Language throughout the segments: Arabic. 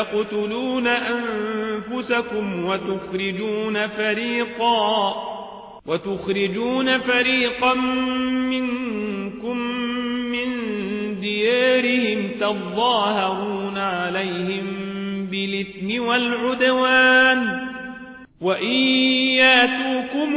تقتلون أنفسكم وتخرجون فريقا وتخرجون فريقا منكم من ديارهم تظاهرون عليهم بالإثم والعدوان وإن ياتوكم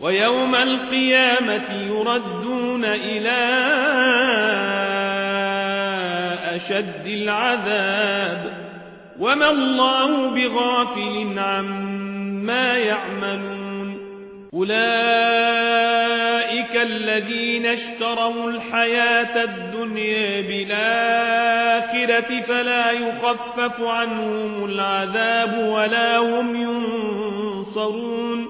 ويوم القيامة يردون إلى أشد العذاب وما الله بغافل عما يعملون أولئك الذين اشتروا الحياة الدنيا بالآخرة فلا يخفف عنهم العذاب ولا هم ينصرون